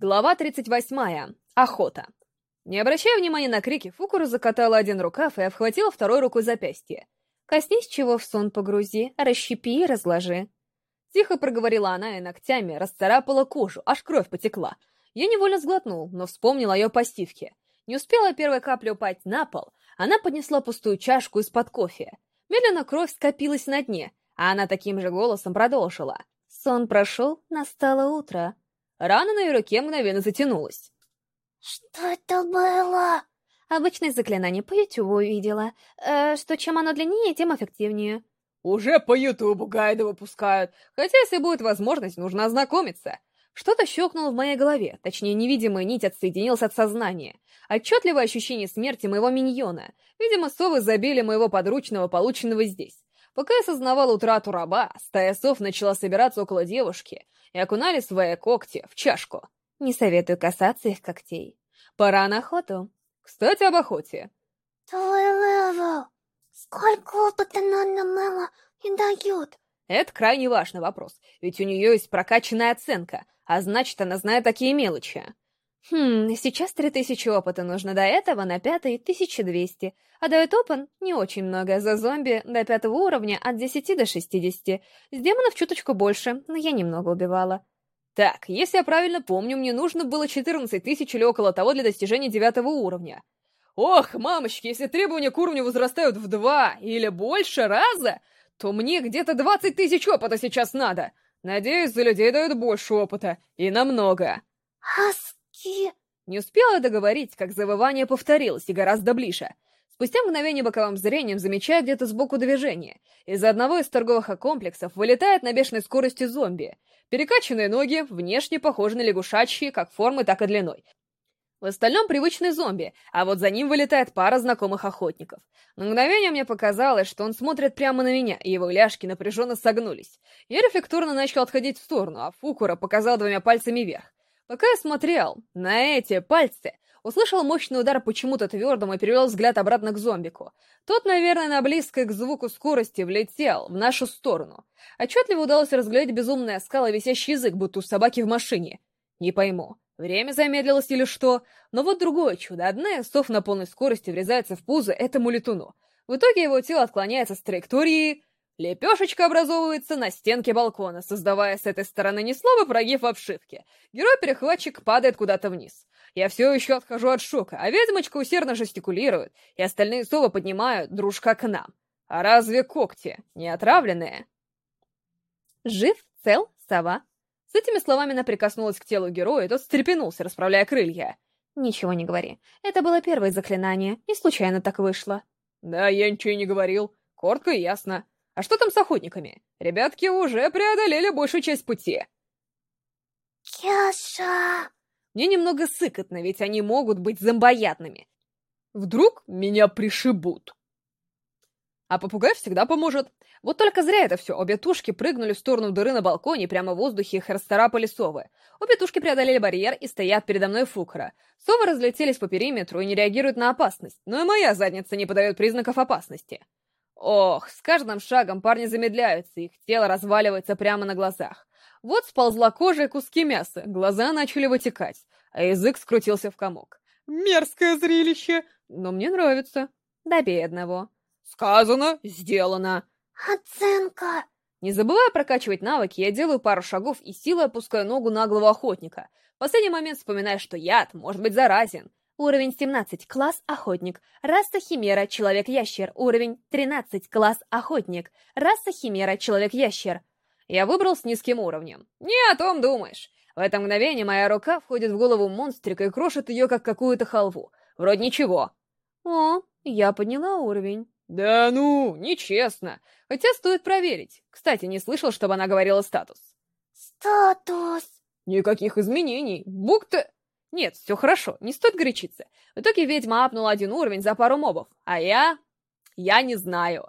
Глава 38. Охота. Не обращая внимания на крики, Фукура закатала один рукав и обхватила второй рукой запястье. «Коснись чего в сон погрузи, расщепи и разложи». Тихо проговорила она и ногтями расцарапала кожу, аж кровь потекла. Я невольно сглотнул, но вспомнил о ее постивке. Не успела первая капля упасть на пол, она поднесла пустую чашку из-под кофе. Медленно кровь скопилась на дне, а она таким же голосом продолжила. «Сон прошел, настало утро». Рана на ее руке мгновенно затянулась. «Что это было?» Обычное заклинание по Ютубу увидела. Э, что чем оно длиннее, тем эффективнее. Уже по Ютубу гайды выпускают. Хотя, если будет возможность, нужно ознакомиться. Что-то щелкнуло в моей голове, точнее, невидимая нить отсоединилась от сознания. Отчетливое ощущение смерти моего миньона. Видимо, совы забили моего подручного, полученного здесь. Пока я осознавала утрату раба, стая сов начала собираться около девушки и окунали свои когти в чашку. Не советую касаться их когтей. Пора на охоту. Кстати, об охоте. Твой level. Сколько опыта Нанна Мэла и дают? Это крайне важный вопрос, ведь у нее есть прокачанная оценка, а значит, она знает такие мелочи. Хм, сейчас 3000 опыта нужно, до этого на пятый 1200, а дает опен не очень много, за зомби до пятого уровня от 10 до 60, с демонов чуточку больше, но я немного убивала. Так, если я правильно помню, мне нужно было 14 тысяч или около того для достижения девятого уровня. Ох, мамочки, если требования к уровню возрастают в два или больше раза, то мне где-то 20 тысяч опыта сейчас надо. Надеюсь, за людей дают больше опыта, и намного. Ас Ки... Не успела договорить, как завывание повторилось и гораздо ближе. Спустя мгновение боковым зрением замечаю где-то сбоку движение. Из одного из торговых комплексов вылетает на бешеной скорости зомби. Перекачанные ноги, внешне похожи на лягушачьи, как формой, так и длиной. В остальном привычный зомби, а вот за ним вылетает пара знакомых охотников. На мгновение мне показалось, что он смотрит прямо на меня, и его ляжки напряженно согнулись. Я рефлекторно начал отходить в сторону, а Фукура показал двумя пальцами вверх. Пока я смотрел на эти пальцы, услышал мощный удар почему-то твердому и перевел взгляд обратно к зомбику. Тот, наверное, на близкой к звуку скорости влетел в нашу сторону. Отчетливо удалось разглядеть безумные скалы, висящий язык, будто у собаки в машине. Не пойму, время замедлилось или что, но вот другое чудо. Одна из сов на полной скорости врезается в пузо этому летуну. В итоге его тело отклоняется с траектории Лепешечка образовывается на стенке балкона, создавая с этой стороны не слабый прогиб в обшивке. Герой-перехватчик падает куда-то вниз. Я все еще отхожу от шока, а ведьмочка усердно жестикулирует, и остальные совы поднимают дружка к нам. А разве когти не отравленные? Жив, цел, сова. С этими словами она прикоснулась к телу героя, и тот встрепенулся, расправляя крылья. Ничего не говори. Это было первое заклинание, и случайно так вышло. Да, я ничего не говорил. Коротко и ясно. А что там с охотниками? Ребятки уже преодолели большую часть пути. Кеша! Мне немного сыкотно, ведь они могут быть зомбоядными. Вдруг меня пришибут. А попугай всегда поможет. Вот только зря это все. Обе тушки прыгнули в сторону дыры на балконе, прямо в воздухе их расцарапали совы. Обе тушки преодолели барьер и стоят передо мной фукра. Совы разлетелись по периметру и не реагируют на опасность, но и моя задница не подает признаков опасности. Ох, с каждым шагом парни замедляются, их тело разваливается прямо на глазах. Вот сползла кожа и куски мяса, глаза начали вытекать, а язык скрутился в комок. Мерзкое зрелище, но мне нравится. Добей одного. Сказано, сделано. Оценка. Не забывая прокачивать навыки, я делаю пару шагов и силой опускаю ногу на голову охотника. В последний момент вспоминаю, что яд может быть заразен. Уровень 17. Класс Охотник. Раса Химера. Человек-ящер. Уровень 13. Класс Охотник. Раса Химера. Человек-ящер. Я выбрал с низким уровнем. Не о том думаешь. В это мгновение моя рука входит в голову монстрика и крошит ее, как какую-то халву. Вроде ничего. О, я подняла уровень. Да ну, нечестно. Хотя стоит проверить. Кстати, не слышал, чтобы она говорила статус. Статус. Никаких изменений. Будто... Нет, все хорошо, не стоит горячиться. В итоге ведьма апнула один уровень за пару мобов, а я... я не знаю.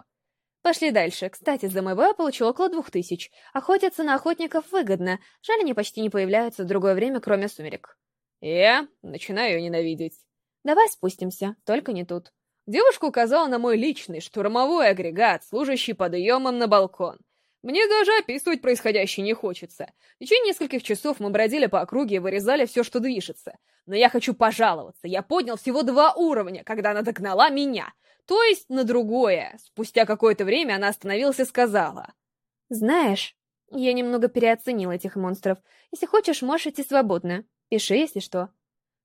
Пошли дальше. Кстати, за МВ я получил около двух тысяч. Охотиться на охотников выгодно. Жаль, они почти не появляются в другое время, кроме сумерек. Я начинаю ее ненавидеть. Давай спустимся, только не тут. Девушка указала на мой личный штурмовой агрегат, служащий подъемом на балкон. Мне даже описывать происходящее не хочется. В течение нескольких часов мы бродили по округе и вырезали все, что движется. Но я хочу пожаловаться. Я поднял всего два уровня, когда она догнала меня. То есть на другое. Спустя какое-то время она остановилась и сказала. «Знаешь, я немного переоценил этих монстров. Если хочешь, можешь идти свободно. Пиши, если что».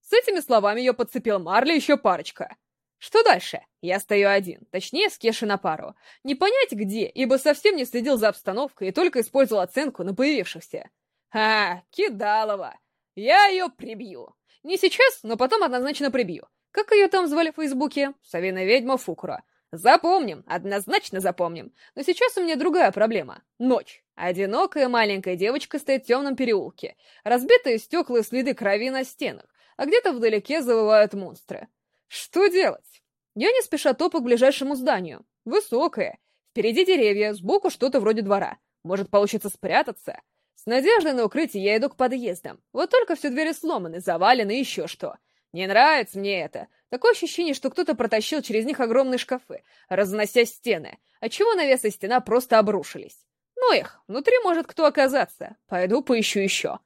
С этими словами ее подцепил Марли еще парочка. Что дальше? Я стою один, точнее, с Кешей на пару. Не понять где, ибо совсем не следил за обстановкой и только использовал оценку на появившихся. А, Кидалова. Я ее прибью. Не сейчас, но потом однозначно прибью. Как ее там звали в Фейсбуке? Совиная ведьма Фукура. Запомним, однозначно запомним. Но сейчас у меня другая проблема. Ночь. Одинокая маленькая девочка стоит в темном переулке. Разбитые стекла и следы крови на стенах, а где-то вдалеке завывают монстры. Что делать? Я не спеша топаю к ближайшему зданию. Высокое. Впереди деревья, сбоку что-то вроде двора. Может, получится спрятаться? С надеждой на укрытие я иду к подъездам. Вот только все двери сломаны, завалены, еще что. Не нравится мне это. Такое ощущение, что кто-то протащил через них огромные шкафы, разнося стены, отчего навес и стена просто обрушились. Ну их, внутри может кто оказаться. Пойду поищу еще.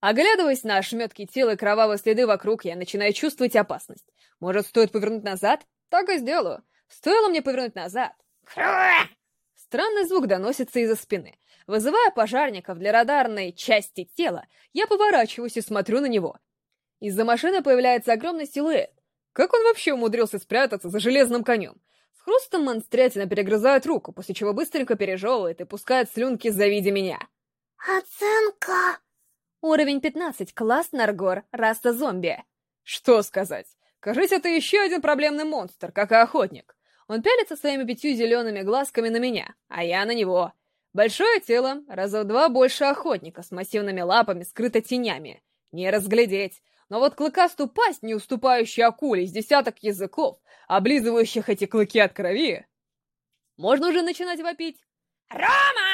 Оглядываясь на ошметки тела и кровавые следы вокруг, я начинаю чувствовать опасность. Может, стоит повернуть назад? Так и сделаю. Стоило мне повернуть назад. Странный звук доносится из-за спины. Вызывая пожарников для радарной части тела, я поворачиваюсь и смотрю на него. Из-за машины появляется огромный силуэт. Как он вообще умудрился спрятаться за железным конем? С хрустом монстрятина перегрызает руку, после чего быстренько пережевывает и пускает слюнки, завидя меня. Оценка. Уровень 15, класс Наргор, раса зомби. Что сказать? Кажись, это еще один проблемный монстр, как и охотник. Он пялится своими пятью зелеными глазками на меня, а я на него. Большое тело, раза в два больше охотника, с массивными лапами, скрыто тенями. Не разглядеть. Но вот клыкастую пасть, не уступающую акуле, с десяток языков, облизывающих эти клыки от крови... Можно уже начинать вопить. «Рома!»